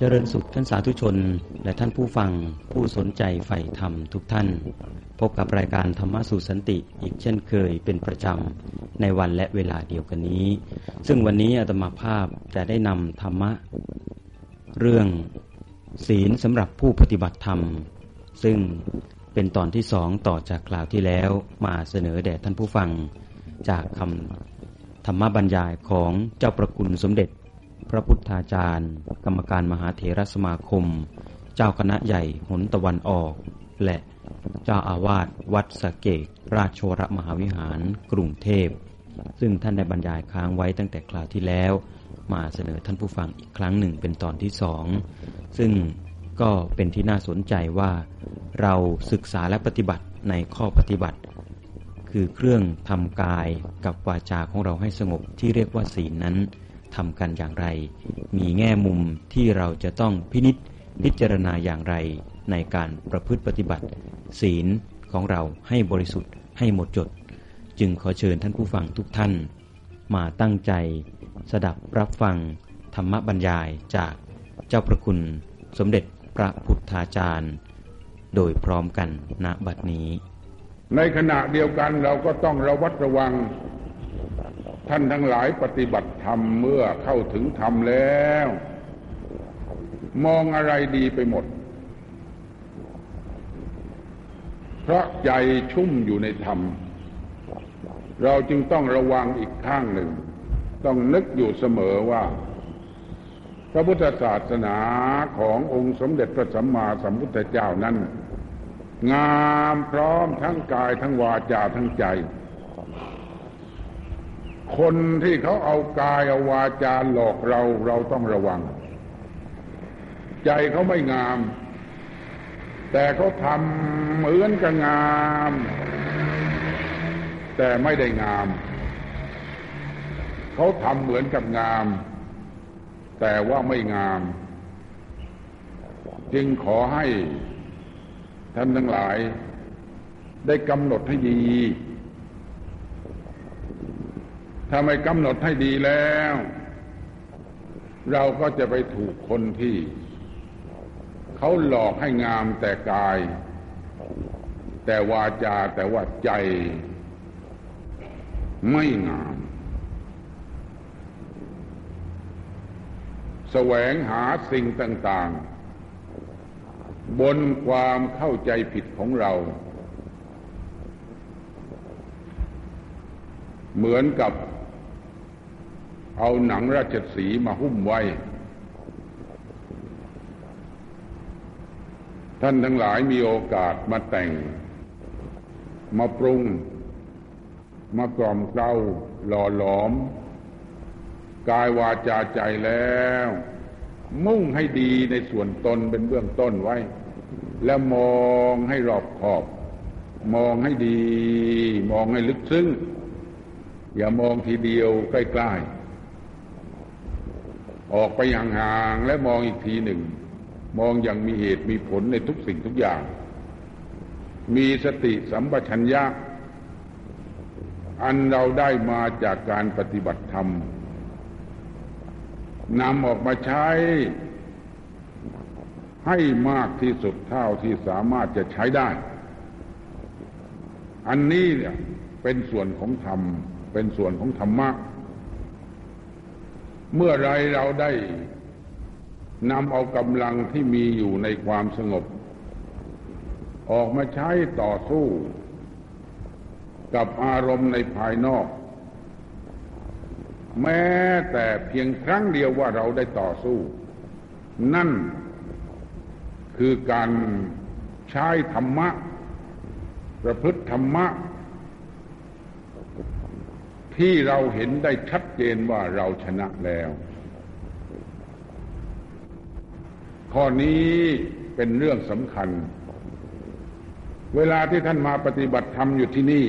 เจริญสุขท่านสาธุชน และท่านผู้ฟังผู้สนใจใฝ่ธรรมทุกท่าน พบกับรายการธรรมะสู่สันติอีกเช่นเคยเป็นประจำในวันและเวลาเดียวกันนี้ ซึ่งวันนี้อาตมาภาพจะได้นำธรรมะ เรื่องศีลสำหรับผู้ปฏิบัติธรรม ซึ่งเป็นตอนที่สองต่อจากคราวที่แล้วมาเสนอแด่ท่านผู้ฟังจากคำธรรมบรรยายของเจ้าประคุณสมเด็จ พระพุทธาจารย์ กรรมการมหาเถรสมาคม เจ้าคณะใหญ่หนตะวันออก และเจ้าอาวาสวัดสเกตราชโชรมหาวิหารกรุงเทพ ซึ่งท่านได้บรรยายค้างไว้ตั้งแต่คราวที่แล้ว มาเสนอท่านผู้ฟังอีกครั้งหนึ่งเป็นตอนที่สอง ซึ่งก็เป็นที่น่าสนใจว่าเราศึกษาและปฏิบัติในข้อปฏิบัติ คือเครื่องทำกายกับวาจาของเราให้สงบที่เรียกว่าศีลนั้น ทำกันอย่างไร มีแง่มุมที่เราจะต้องพินิษพิจารณาอย่างไร ในการประพฤติปฏิบัติ ศีลของเราให้บริสุทธิ์ให้หมดจด จึงขอเชิญท่านผู้ฟังทุกท่าน มาตั้งใจ สดับรับฟังธรรมบรรยายจากเจ้าประคุณสมเด็จพระพุทธาจารย์ โดยพร้อมกันณบัดนี้ ในขณะเดียวกันเราก็ต้องระวัดระวัง ท่านทั้งหลายปฏิบัติธรรมเมื่อเข้าถึงธรรมแล้ว มองอะไรดีไปหมด เพราะใจชุ่มอยู่ในธรรม เราจึงต้องระวังอีกข้างหนึ่ง ต้องนึกอยู่เสมอว่า พระพุทธศาสนาขององค์สมเด็จพระสัมมาสัมพุทธเจ้านั้น งามพร้อมทั้งกายทั้งวาจาทั้งใจ คนที่เขาเอากายเอาวาจาหลอกเราเราต้องระวัง ใจเขาไม่งาม แต่เขาทำเหมือนกับงาม แต่ไม่ได้งาม เขาทำเหมือนกับงาม แต่ว่าไม่งาม จึงขอให้ท่านทั้งหลายได้กำหนดให้ดี ถ้าไม่กำหนดให้ดีแล้ว เราก็จะไปถูกคนที่ เขาหลอกให้งามแต่กาย แต่วาจาแต่ว่าใจ ไม่งามแสวงหาสิ่งต่างๆ บนความเข้าใจผิดของเรา เหมือนกับ เอาหนังราชสีมาหุ้มไว้ ท่านทั้งหลายมีโอกาสมาแต่ง มาปรุง มากล่อมเกลาหล่อหลอม กายวาจาใจแล้ว มุ่งให้ดีในส่วนตนเป็นเบื้องต้นไว้ แล้วมองให้รอบขอบ มองให้ดี มองให้ลึกซึ้งอย่ามองทีเดียวใกล้ๆ ออกไปห่างๆและมองอีกทีหนึ่ง มองอย่างมีเหตุมีผลในทุกสิ่งทุกอย่าง มีสติสัมปชัญญะ อันเราได้มาจากการปฏิบัติธรรมนำออกมาใช้ ให้มากที่สุดเท่าที่สามารถจะใช้ได้ อันนี้เนี่ยเป็นส่วนของธรรม เป็นส่วนของธรรมะ เมื่อไรเราได้นำเอากำลังที่มีอยู่ในความสงบ ออกมาใช้ต่อสู้ กับอารมณ์ในภายนอก แม้แต่เพียงครั้งเดียวว่าเราได้ต่อสู้ นั่นคือการใช้ธรรมะ ประพฤติธรรมะ ที่เราเห็นได้ชัดเจนว่าเราชนะแล้ว ข้อนี้เป็นเรื่องสำคัญ เวลาที่ท่านมาปฏิบัติธรรมอยู่ที่นี่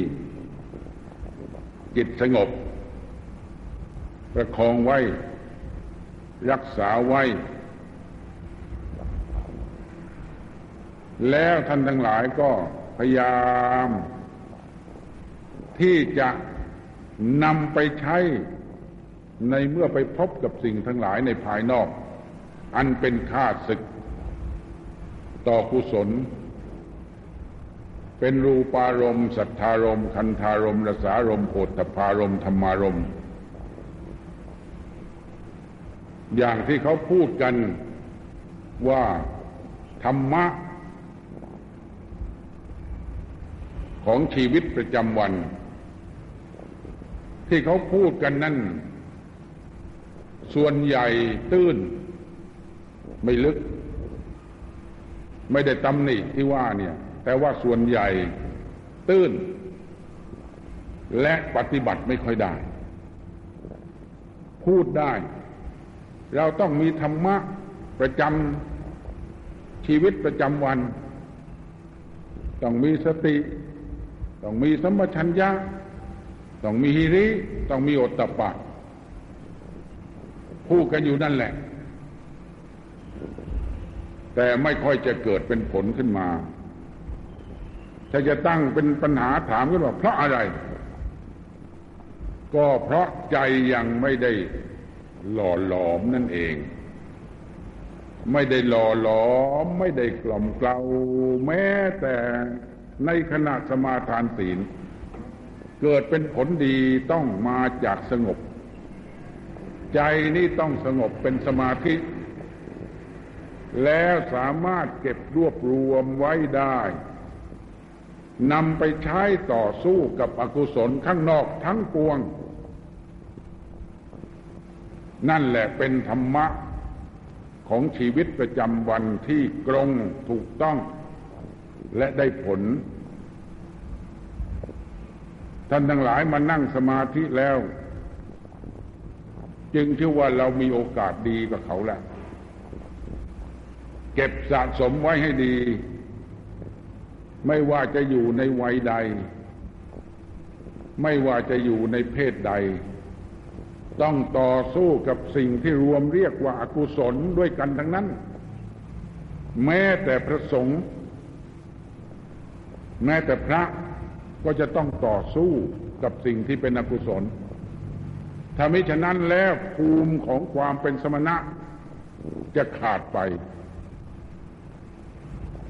จิตสงบ ประคองไว้ รักษาไว้ แล้วท่านทั้งหลายก็พยายาม ที่จะ นำไปใช้ในเมื่อไปพบกับสิ่งทั้งหลายในภายนอก อันเป็นค่าศึก ต่อกุศล เป็นรูปารมณ์สัทธารมณ์คันธารมณ์รสารมณ์โผฏฐารมณ์ธรรมารมณ์อย่างที่เขาพูดกันว่าธรรมะ ของชีวิตประจำวัน ที่เขาพูดกันนั่น ส่วนใหญ่ตื้น ไม่ลึก ไม่ได้ตำหนิที่ว่าเนี่ย แต่ว่าส่วนใหญ่ตื้น และปฏิบัติไม่ค่อยได้ พูดได้ เราต้องมีธรรมะประจำชีวิตประจำวัน ต้องมีสติ ต้องมีสัมปชัญญะ ต้องมีฮิริต้องมีอตตะปะพูดกันอยู่นั่นแหละ แต่ไม่ค่อยจะเกิดเป็นผลขึ้นมา ถ้าจะตั้งเป็นปัญหาถามกันว่า เพราะอะไร ก็เพราะใจยังไม่ได้หล่อหลอมนั่นเอง ไม่ได้หล่อหลอม ไม่ได้กล่อมเกลาแม้แต่ในขณะสมาทานศีล เกิดเป็นผลดีต้องมาจากสงบ ใจนี้ต้องสงบเป็นสมาธิ แล้วสามารถเก็บรวบรวมไว้ได้นำไปใช้ต่อสู้กับอกุศลข้างนอกทั้งปวง นั่นแหละเป็นธรรมะของชีวิตประจำวันที่กรงถูกต้องและได้ผล ท่านทั้งหลายมานั่งสมาธิแล้ว จึงถือว่าเรามีโอกาสดีกว่าเขาแล้วเก็บสะสมไว้ให้ดี ไม่ว่าจะอยู่ในวัยใด ไม่ว่าจะอยู่ในเพศใด ต้องต่อสู้กับสิ่งที่รวมเรียกว่าอากุศลด้วยกันทั้งนั้น แม้แต่พระสงฆ์แม้แต่พระ ก็จะต้องต่อสู้กับสิ่งที่เป็นอกุศลถ้ามิฉะนั้นแล้วภูมิของความเป็นสมณะจะขาดไป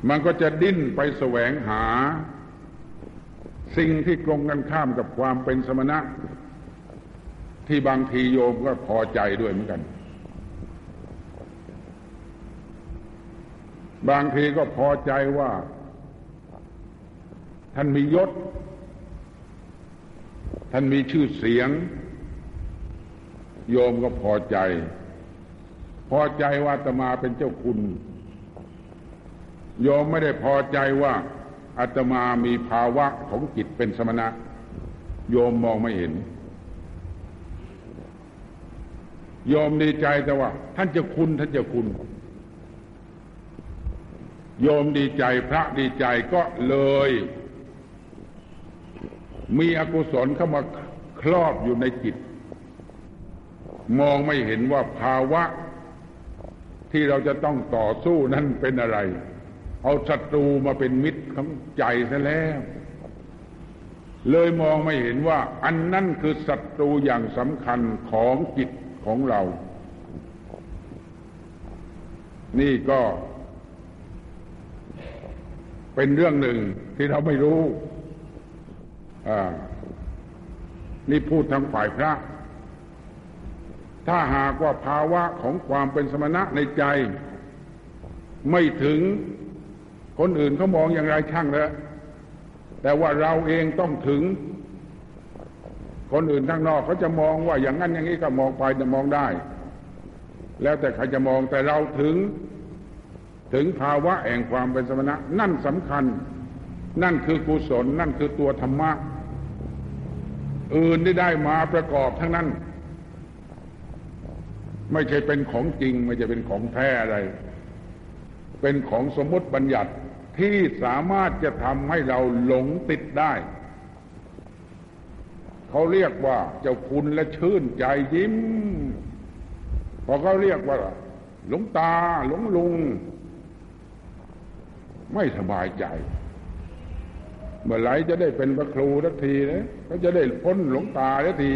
มันก็จะดิ้นไปแสวงหา สิ่งที่ตรงกันข้ามกับความเป็นสมณะ ที่บางทีโยมก็พอใจด้วยเหมือนกัน บางทีก็พอใจว่า ท่านมียศ ท่านมีชื่อเสียง โยมก็พอใจ พอใจว่าตมาเป็นเจ้าคุณ โยมไม่ได้พอใจว่าอาตมามีภาวะของจิตเป็นสมณะ โยมมองไม่เห็นยอมดีใจแต่ว่า ท่านจะคุณท่านจะคุณ โยมดีใจพระดีใจก็เลย มีอกุศลเข้ามาครอบอยู่ในจิต มองไม่เห็นว่าภาวะ ที่เราจะต้องต่อสู้นั้นเป็นอะไร เอาศัตรูมาเป็นมิตรของใจซะแล้ว เลยมองไม่เห็นว่า อันนั้นคือศัตรูอย่างสำคัญของจิตของเรา นี่ก็เป็นเรื่องหนึ่งที่เราไม่รู้ นี่พูดทางฝ่ายพระ ถ้าหากว่าภาวะของความเป็นสมณะในใจ ไม่ถึงคนอื่นเขามองอย่างไรช่างแล้วแต่ว่าเราเองต้องถึง คนอื่นข้างนอกเขาจะมองว่าอย่างนั้นอย่างนี้ก็มองไปจะมองได้ แล้วแต่ใครจะมองแต่เราถึง ถึงภาวะแห่งความเป็นสมณะ นั่นสำคัญ นั่นคือกุศล นั่นคือตัวธรรมะ อื่นที่ได้มาประกอบทั้งนั้น ไม่ใช่เป็นของจริง ไม่ใช่เป็นของแท้อะไร เป็นของสมมติบัญญัติที่สามารถจะทำให้เราหลงติดได้ เขาเรียกว่าเจ้าคุณและชื่นใจยิ้ม พอเขาเรียกว่า หลงตาหลงลุง ไม่สบายใจ เมื่อไรจะได้เป็นพระครูทักทีนะเขาจะได้พ้นหลวงตาทักที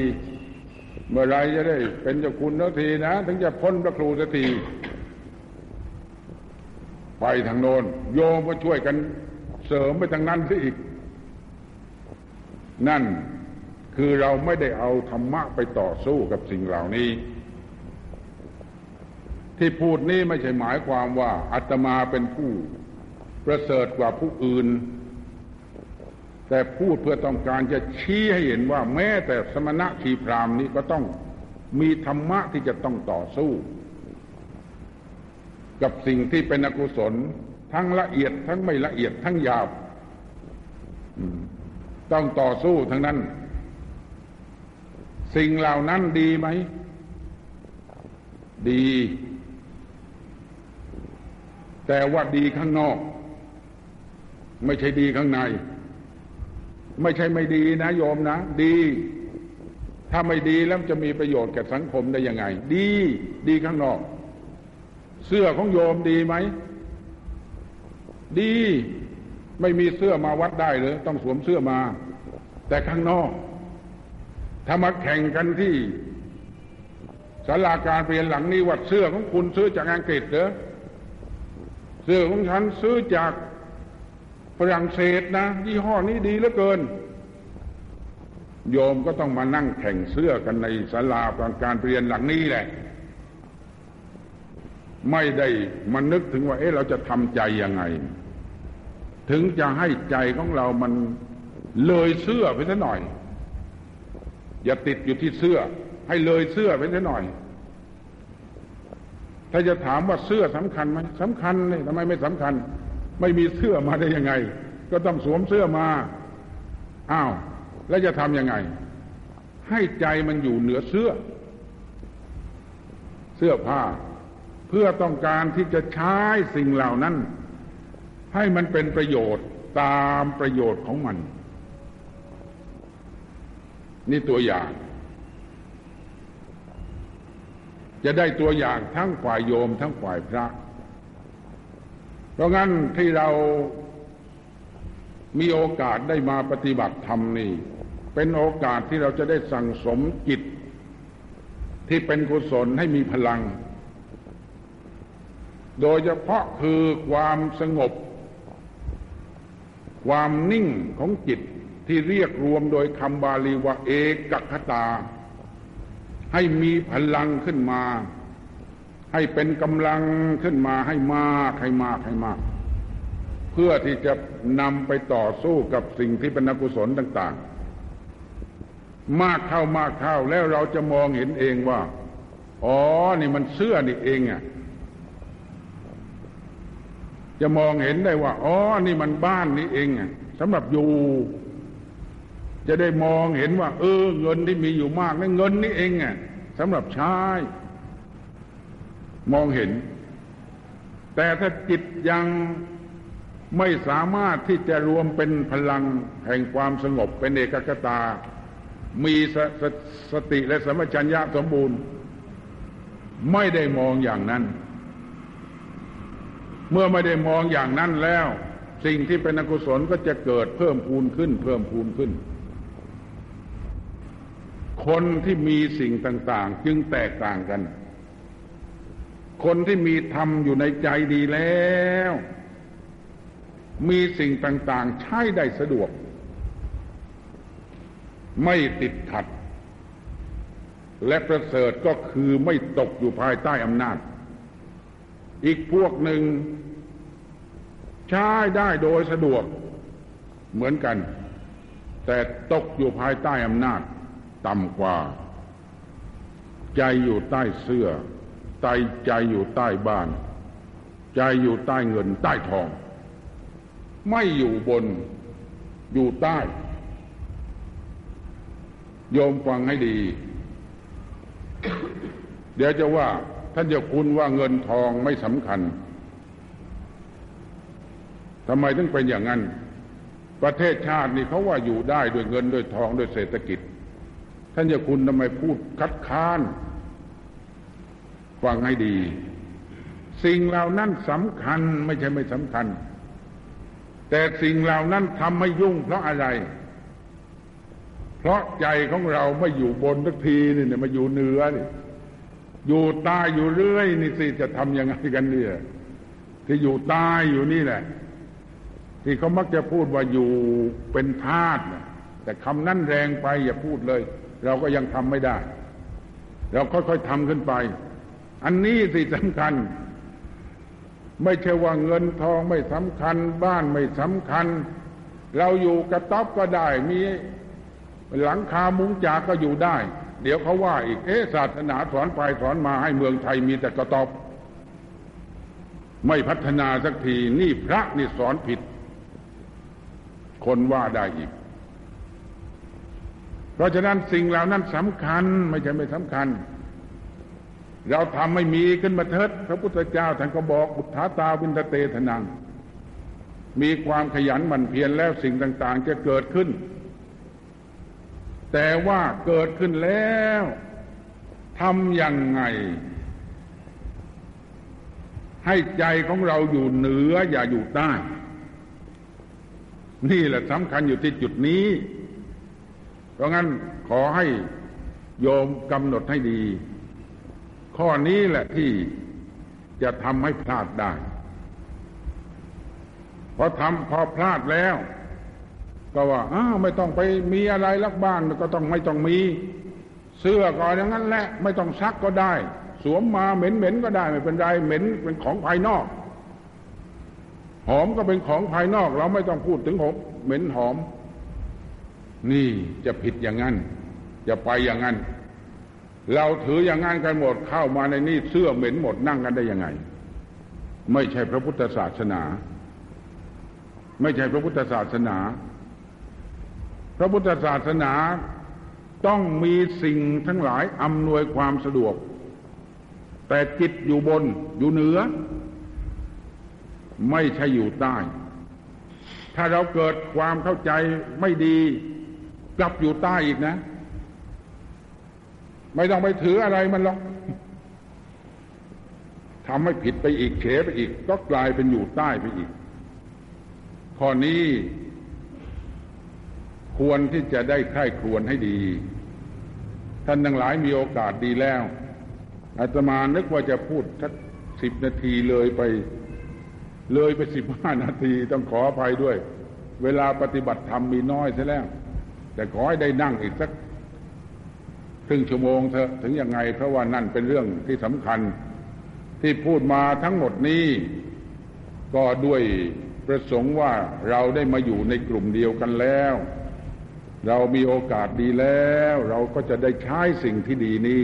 เมื่อไรจะได้เป็นเจ้าคุณทักทีนะ ถึงจะพ้นพระครูทักที ไปทางโน้นโยมก็ช่วยกันเสริมไปทางนั้นซะอีก นั่นคือเราไม่ได้เอาธรรมะไปต่อสู้กับสิ่งเหล่านี้ ที่พูดนี้ไม่ใช่หมายความว่าอาตมาเป็นผู้ประเสริฐกว่าผู้อื่น แต่พูดเพื่อต้องการจะชี้ให้เห็นว่าแม้แต่สมณะทีพรามนี้ก็ต้องมีธรรมะที่จะต้องต่อสู้ กับสิ่งที่เป็นอกุศล ทั้งละเอียดทั้งไม่ละเอียดทั้งหยาบต้องต่อสู้ทั้งนั้น สิ่งเหล่านั้นดีไหม ดี แต่ว่าดีข้างนอก ไม่ใช่ดีข้างใน ไม่ใช่ไม่ดีนะโยมนะ ดี ถ้าไม่ดีแล้วจะมีประโยชน์แก่สังคมได้ยังไง ดี ดีข้างนอก เสื้อของโยมดีไหม ดี ไม่มีเสื้อมาวัดได้เลยต้องสวมเสื้อมา แต่ข้างนอก ถ้ามาแข่งกันที่สาราการเปลี่ยนหลังนี้วัดเสื้อของคุณซื้อจากอังกฤษเหรอเสื้อของฉันซื้อจาก ฝรั่งเศสนะ ยี่ห้อนี้ดีเหลือเกิน โยมก็ต้องมานั่งแข่งเสื้อกันในศาลาการเปลี่ยนหลังนี้แหละ ไม่ได้มันนึกถึงว่า เอ๊ะเราจะทำใจยังไง ถึงจะให้ใจของเรามันเลยเสื้อไปสัหน่อย อย่าติดอยู่ที่เสื้อ ให้เลยเสื้อไปสัหน่อย ถ้าจะถามว่าเสื้อสำคัญไหมสำคัญเลยทำไมไม่สำคัญ ไม่มีเสื้อมาได้ยังไง ก็ต้องสวมเสื้อมาอ้าวแล้วจะทำยังไง ให้ใจมันอยู่เหนือเสื้อ เสื้อผ้า เพื่อต้องการที่จะใช้สิ่งเหล่านั้น ให้มันเป็นประโยชน์ตามประโยชน์ของมัน นี่ตัวอย่าง จะได้ตัวอย่างทั้งฝ่ายโยมทั้งฝ่ายพระ เพราะงั้นที่เรามีโอกาสได้มาปฏิบัติธรรมนี่ เป็นโอกาสที่เราจะได้สั่งสมจิต ที่เป็นกุศลให้มีพลัง โดยเฉพาะคือความสงบ ความนิ่งของจิตที่เรียกรวมโดยคำบาลีว่าเอกคตา ให้มีพลังขึ้นมา ให้เป็นกำลังขึ้นมาให้มากให้มากให้มาก เพื่อที่จะนำไปต่อสู้กับสิ่งที่เป็นอกุศลต่าง ๆ มากเข้ามากเข้าแล้วเราจะมองเห็นเองว่า อ๋อนี่มันเสื้อนี่เองอะจะมองเห็นได้ว่า อ๋อ นี่มันบ้านนี่เองอะสำหรับอยู่ จะได้มองเห็นว่า เออ เงินที่มีอยู่มากนั่นเงินนี่เองอะสำหรับใช้ มองเห็น แต่ถ้าจิตยังไม่สามารถที่จะรวมเป็นพลังแห่งความสงบเป็นเอกกตา มีสสสติและสมัชัญญะสมบูรณ์ ไม่ได้มองอย่างนั้น เมื่อไม่ได้มองอย่างนั้นแล้ว สิ่งที่เป็นอกุศลก็จะเกิดเพิ่มพูนขึ้น เพิ่มพูนขึ้น คนที่มีสิ่งต่าง ๆ จึงแตกต่างกัน คนที่มีธรรมอยู่ในใจดีแล้ว มีสิ่งต่างๆ ใช้ได้สะดวก ไม่ติดขัด และประเสริฐก็คือไม่ตกอยู่ภายใต้อำนาจ อีกพวกหนึ่ง ใช้ได้โดยสะดวกเหมือนกัน แต่ตกอยู่ภายใต้อำนาจต่ำกว่า ใจอยู่ใต้เสื้อ ใจใจอยู่ใต้บ้าน ใจอยู่ใต้เงินใต้ทอง ไม่อยู่บนอยู่ใต้ โยมฟังให้ดี เดี๋ยวจะว่า ท่านจะคุณว่าเงินทองไม่สำคัญทำไมถึงเป็นอย่างนั้น ประเทศชาตินี่เขาว่าอยู่ได้ด้วยเงินด้วยทองด้วยเศรษฐกิจ ท่านจะคุณทำไมพูดคัดค้าน ฟังให้ดี สิ่งเหล่านั้นสำคัญไม่ใช่ไม่สำคัญ แต่สิ่งเหล่านั้นทำให้ยุ่งเพราะอะไร เพราะใจของเราไม่อยู่บนสักทีนี่เนี่ยมาอยู่เหนือนี่อยู่ใต้อยู่เรื่อยนี่สิจะทำยังไงกันเนี่ย ที่อยู่ใต้อยู่นี่แหละ ที่เขามักจะพูดว่าอยู่เป็นธาตุแต่คำนั้นแรงไปอย่าพูดเลย เราก็ยังทำไม่ได้ เราค่อยๆทำขึ้นไป อันนี้สิสำคัญ ไม่ใช่ว่าเงินทองไม่สำคัญ บ้านไม่สำคัญ เราอยู่กระต๊อบก็ได้ มีหลังคามุ้งจากก็อยู่ได้ เดี๋ยวเขาว่าอีกเอ๊ศาสนาสอนไปสอนมาให้เมืองไทยมีแต่กระต๊อบไม่พัฒนาสักทีนี่พระนี่สอนผิด คนว่าได้อีก เพราะฉะนั้นสิ่งเหล่านั้นสำคัญ ไม่ใช่ไม่สำคัญ เราทำไม่มีขึ้นมาเถิดพระพุทธเจ้าท่านก็บอกบุตธาตาวินตเตทนัง มีความขยันหมั่นเพียรแล้วสิ่งต่าง ๆ จะเกิดขึ้น แต่ว่าเกิดขึ้นแล้วทำยังไง ให้ใจของเราอยู่เหนืออย่าอยู่ใต้ นี่แหละสำคัญอยู่ที่จุดนี้ เพราะงั้นขอให้โยมกำหนดให้ดี ข้อนี้แหละที่จะทำให้พลาดได้ พอทำพอพลาดแล้ว ก็ว่าอ้าวไม่ต้องไปมีอะไรลักบ้านก็ต้องไม่ต้องมี เสื้อก่อนอย่างนั้นแหละ ไม่ต้องซักก็ได้ สวมมาเหม็นเหม็นก็ได้ไม่เป็นไรเหม็นเป็นของภายนอก หอมก็เป็นของภายนอก เราไม่ต้องพูดถึงหอมเหม็นหอม นี่จะผิดอย่างนั้น จะไปอย่างนั้น เราถืออย่างนั้นกันหมดเข้ามาในนี่เสื้อเหม็นหมดนั่งกันได้ยังไง ไม่ใช่พระพุทธศาสนา ไม่ใช่พระพุทธศาสนา พระพุทธศาสนาต้องมีสิ่งทั้งหลายอำนวยความสะดวก แต่จิตอยู่บนอยู่เหนือ ไม่ใช่อยู่ใต้ ถ้าเราเกิดความเข้าใจไม่ดี กลับอยู่ใต้อีกนะ ไม่ต้องไปถืออะไรมันหรอกทำให้ผิดไปอีกเฉไปอีก ก็กลายเป็นอยู่ใต้ไปอีก ข้อนี้ควรที่จะได้ไข้ควรให้ดี ท่านทั้งหลายมีโอกาสดีแล้ว อาตมานึกว่าจะพูดสักสิบนาทีเลยไป เลยไปสิบห้านาที ต้องขออภัยด้วย เวลาปฏิบัติธรรมมีน้อยใช่แล้ว แต่ขอให้ได้นั่งอีกสัก ครึ่งชั่วโมงเถอะถึงยังไง เพราะว่านั่นเป็นเรื่องที่สำคัญ ที่พูดมาทั้งหมดนี้ ก็ด้วยประสงค์ว่าเราได้มาอยู่ในกลุ่มเดียวกันแล้ว เรามีโอกาสดีแล้ว เราก็จะได้ใช้สิ่งที่ดีนี้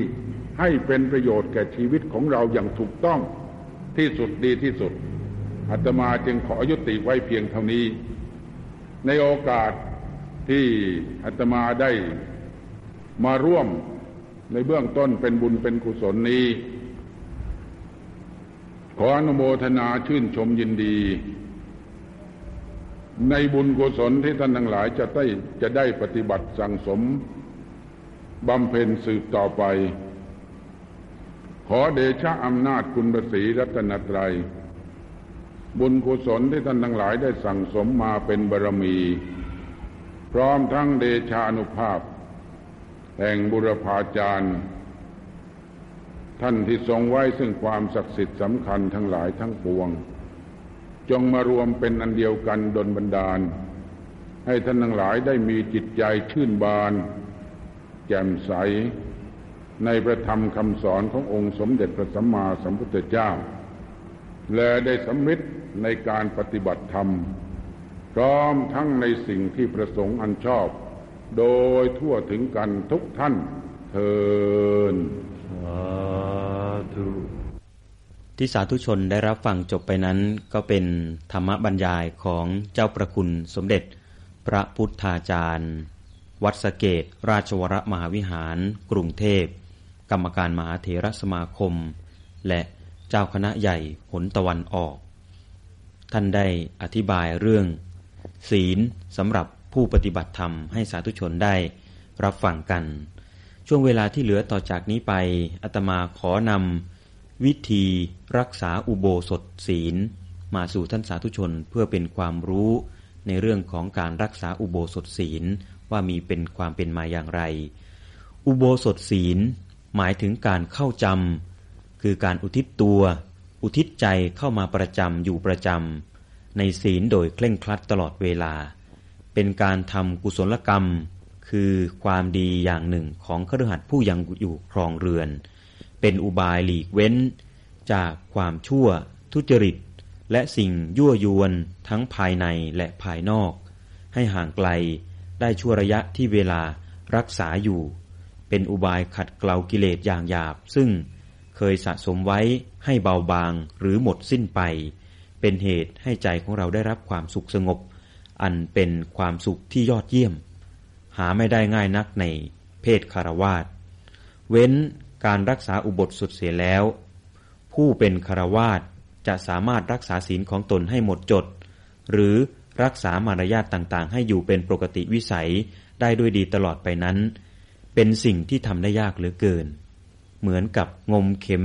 ให้เป็นประโยชน์แก่ชีวิตของเราอย่างถูกต้องที่สุดดีที่สุดอาตมาจึงขอยุติไว้เพียงเท่านี้ ในโอกาสที่อาตมาได้ มาร่วมในเบื้องต้นเป็นบุญเป็นกุศลนี้ ขออนุโมทนาชื่นชมยินดี ในบุญกุศลที่ท่านทั้งหลายจะได้จะได้ปฏิบัติสั่งสมบำเพ็ญสืบต่อไป ขอเดชะอำนาจคุณประสีรัตนตรัย บุญกุศลที่ท่านทั้งหลายได้สั่งสมมาเป็นบารมี พร้อมทั้งเดชานุภาพ แห่งบุรพาจารย์ท่านที่ทรงไว้ซึ่งความศักดิ์สิทธิ์สำคัญทั้งหลายทั้งปวง จงมารวมเป็นอันเดียวกันดลบันดาล ให้ท่านทั้งหลายได้มีจิตใจชื่นบาน แจ่มใส ในพระธรรมคำสอนขององค์สมเด็จพระสัมมาสัมพุทธเจ้า และได้สำมิตในการปฏิบัติธรรม พร้อมทั้งในสิ่งที่ประสงค์อันชอบ โดยทั่วถึงกันทุกท่านเทินสาธุที่สาธุชนได้รับฟังจบไปนั้นก็เป็นธรรมบรรยายของเจ้าประคุณสมเด็จ พระพุทธาจารย์ วัดสเกตราชวรมหาวิหาร กรุงเทพ กรรมการมหาเถรสมาคม และเจ้าคณะใหญ่หนตะวันออก ท่านได้อธิบายเรื่อง ศีลสำหรับ ผู้ปฏิบัติธรรมให้สาธุชนได้รับฟังกัน ช่วงเวลาที่เหลือต่อจากนี้ไปอาตมาขอนำวิธีรักษาอุโบสถศีล มาสู่ท่านสาธุชนเพื่อเป็นความรู้ในเรื่องของการรักษาอุโบสถศีลว่ามีเป็นความเป็นมาอย่างไร อุโบสถศีลหมายถึงการเข้าจำคือการอุทิศตัว อุทิศใจเข้ามาประจำอยู่ประจำในศีลโดยเคร่งครัดตลอดเวลา เป็นการทำกุศลกรรม คือความดีอย่างหนึ่งของครหัสผู้ยังอยู่ครองเรือน เป็นอุบายหลีกเว้น จากความชั่ว ทุจริต และสิ่งยั่วยวนทั้งภายในและภายนอก ให้ห่างไกลได้ชั่วระยะที่เวลารักษาอยู่ เป็นอุบายขัดเกลากิเลสอย่างหยาบ ซึ่งเคยสะสมไว้ให้เบาบางหรือหมดสิ้นไป เป็นเหตุให้ใจของเราได้รับความสุขสงบ อันเป็นความสุขที่ยอดเยี่ยม หาไม่ได้ง่ายนักในเพศคารวาสเว้นการรักษาอุบทสุดเสียแล้ว ผู้เป็นคารวาสจะสามารถรักษาศีลของตนให้หมดจด หรือรักษามารยาทต่างๆ ให้อยู่เป็นปกติวิสัยได้ด้วยดีตลอดไปนั้น เป็นสิ่งที่ทำได้ยากเหลือเกิน เหมือนกับงมเข็ม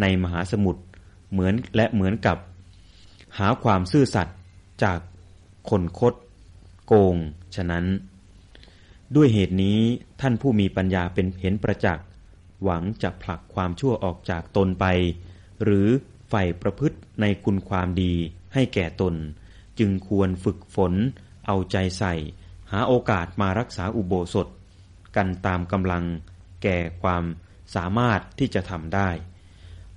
ในมหาสมุทรเหมือนและเหมือนกับ หาความซื่อสัตย์จาก คนคด โกง ฉะนั้น ด้วยเหตุนี้ท่านผู้มีปัญญาเป็นเห็นประจักษ์หวังจะผลักความชั่วออกจากตนไป หรือใฝ่ประพฤติในคุณความดีให้แก่ตน จึงควรฝึกฝน เอาใจใส่ หาโอกาสมารักษาอุโบสถ กันตามกำลัง แก่ความสามารถที่จะทำได้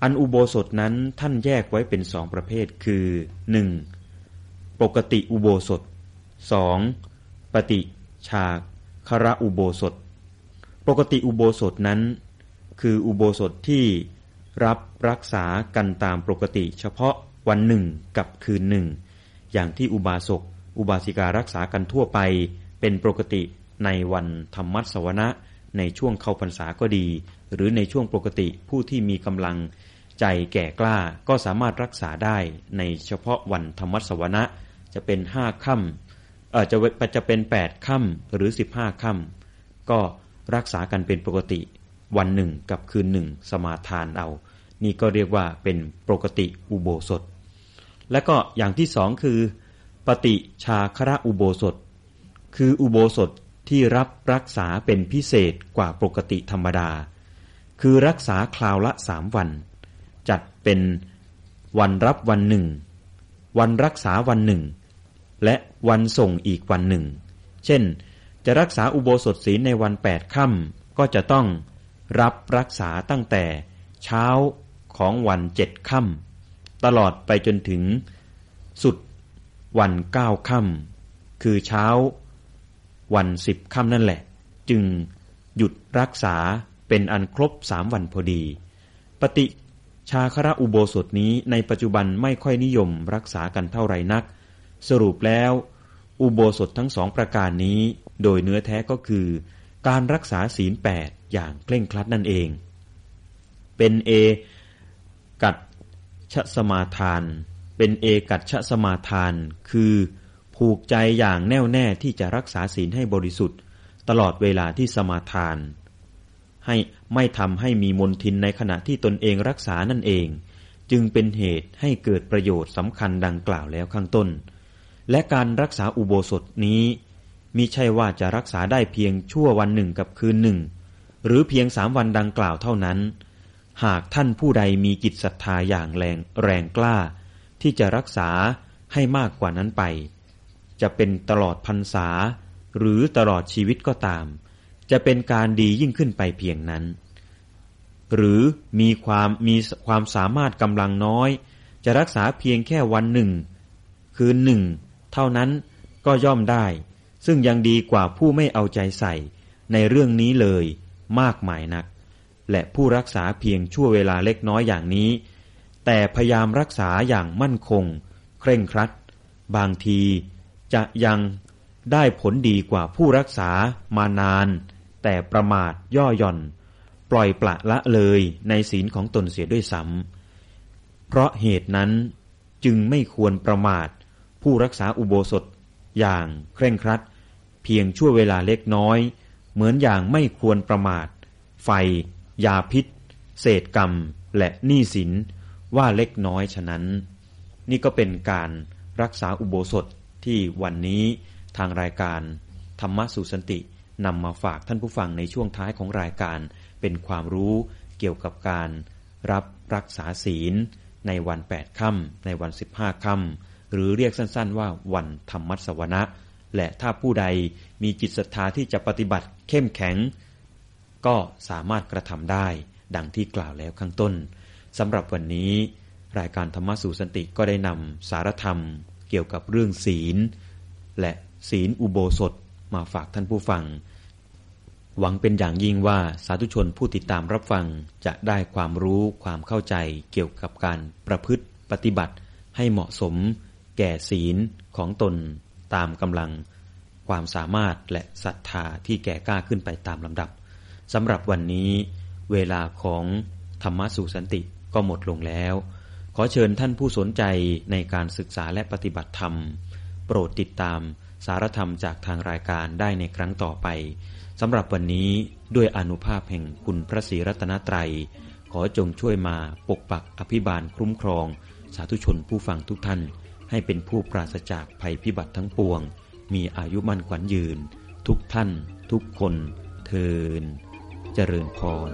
อันอุโบสถนั้นท่านแยกไว้เป็นสองประเภทคือ 1. ปกติอุโบสถ 2. ปฏิชาคระอุโบสถ ปกติอุโบสถนั้น คืออุโบสถที่รับรักษากันตามปกติ เฉพาะวันหนึ่งกับคืนหนึ่ง อย่างที่อุบาสก อุบาสิการักษากันทั่วไป เป็นปกติในวันธรรมัสวนะในช่วงเข้าพรรษาก็ดี หรือในช่วงปกติผู้ที่มีกำลังใจแก่กล้าก็สามารถรักษาได้ในเฉพาะวันธรรมสวนะ จะเป็นห้าค่ำเออจะจะเป็นแปดค่ำหรือสิบห้าค่ำก็รักษากันเป็นปกติวันหนึ่งกับคืนหนึ่งสมาทานเอา นี่ก็เรียกว่าเป็นปกติอุโบสถ และก็อย่างที่สองคือ ปฏิชาคระอุโบสถ คืออุโบสถที่รับรักษาเป็นพิเศษกว่าปกติธรรมดา คือรักษาคราวละสามวัน จัดเป็นวันรับวันหนึ่ง วันรักษาวันหนึ่ง และวันส่งอีกวันหนึ่ง เช่น จะรักษาอุโบสถศีลในวันแปดค่ำก็จะต้องรับรักษาตั้งแต่เช้าของวันเจ็ดค่ำตลอดไปจนถึงสุดวันเก้าค่ำคือเช้า วันสิบค่ำนั่นแหละ จึงหยุดรักษาเป็นอันครบสามวันพอดี ปฏิชาคระอุโบสถนี้ในปัจจุบันไม่ค่อยนิยมรักษากันเท่าไรนัก สรุปแล้ว อุโบสถทั้งสองประการนี้ โดยเนื้อแท้ก็คือ การรักษาศีลแปดอย่างเคร่งครัดนั่นเอง เป็นเอกัดชะสมาทาน เป็นเอกัดชะสมาทาน คือผูกใจอย่างแน่วแน่ที่จะรักษาศีลให้บริสุทธิ์ ตลอดเวลาที่สมาทาน ให้ไม่ทำให้มีมนทินในขณะที่ตนเองรักษานั่นเอง จึงเป็นเหตุให้เกิดประโยชน์สำคัญดังกล่าวแล้วข้างต้น และการรักษาอุโบสถนี้มิใช่ว่าจะรักษาได้เพียงชั่ววันหนึ่งกับคืนหนึ่ง หรือเพียงสามวันดังกล่าวเท่านั้น หากท่านผู้ใดมีจิตศรัทธาอย่างแรงแรงกล้า ที่จะรักษาให้มากกว่านั้นไป จะเป็นตลอดพรรษา หรือตลอดชีวิตก็ตาม จะเป็นการดียิ่งขึ้นไปเพียงนั้น หรือมีความมีความสามารถกำลังน้อย จะรักษาเพียงแค่วันหนึ่ง คืนหนึ่ง เท่านั้นก็ย่อมได้ ซึ่งยังดีกว่าผู้ไม่เอาใจใส่ ในเรื่องนี้เลยมากมายนัก และผู้รักษาเพียงชั่วเวลาเล็กน้อยอย่างนี้ แต่พยายามรักษาอย่างมั่นคง เคร่งครัด บางทีจะยังได้ผลดีกว่าผู้รักษามานาน แต่ประมาทย่อหย่อน ปล่อยปละละเลยในศีลของตนเสียด้วยซ้ำเพราะเหตุนั้นจึงไม่ควรประมาท ผู้รักษาอุโบสถอย่างเคร่งครัด เพียงชั่วเวลาเล็กน้อย เหมือนอย่างไม่ควรประมาท ไฟ ยาพิษ เศษกรรม และหนี้สิน ว่าเล็กน้อยฉะนั้น นี่ก็เป็นการรักษาอุโบสถที่วันนี้ทางรายการธรรมะสุสันตินำมาฝากท่านผู้ฟังในช่วงท้ายของรายการเป็นความรู้เกี่ยวกับการรับรักษาศีลในวันแปดค่ำในวันสิบห้าค่ำ หรือเรียกสั้นๆว่าวันธรรมัสวนะ และถ้าผู้ใดมีจิตศรัทธาที่จะปฏิบัติเข้มแข็ง ก็สามารถกระทำได้ ดังที่กล่าวแล้วข้างต้นสำหรับวันนี้ รายการธรรมสู่สันติก็ได้นำสารธรรม เกี่ยวกับเรื่องศีล และศีลอุโบสถมาฝากท่านผู้ฟัง หวังเป็นอย่างยิ่งว่าสาธุชนผู้ติดตามรับฟังจะได้ความรู้ความเข้าใจเกี่ยวกับการประพฤติปฏิบัติให้เหมาะสม แก่ศีลของตนตามกำลังความสามารถและศรัทธาที่แก่กล้าขึ้นไปตามลำดับสำหรับวันนี้เวลาของธรรมะสู่สันติก็หมดลงแล้ว ขอเชิญท่านผู้สนใจในการศึกษาและปฏิบัติธรรม โปรดติดตามสารธรรมจากทางรายการได้ในครั้งต่อไปสำหรับวันนี้ด้วยอนุภาพแห่งคุณพระศรีรัตนตรัย ขอจงช่วยมาปกปักอภิบาลคุ้มครอง สาธุชนผู้ฟังทุกท่าน ให้เป็นผู้ปราศจากภัยพิบัติทั้งปวง มีอายุมั่นขวัญยืน ทุกท่าน ทุกคน เทิน เจริญพร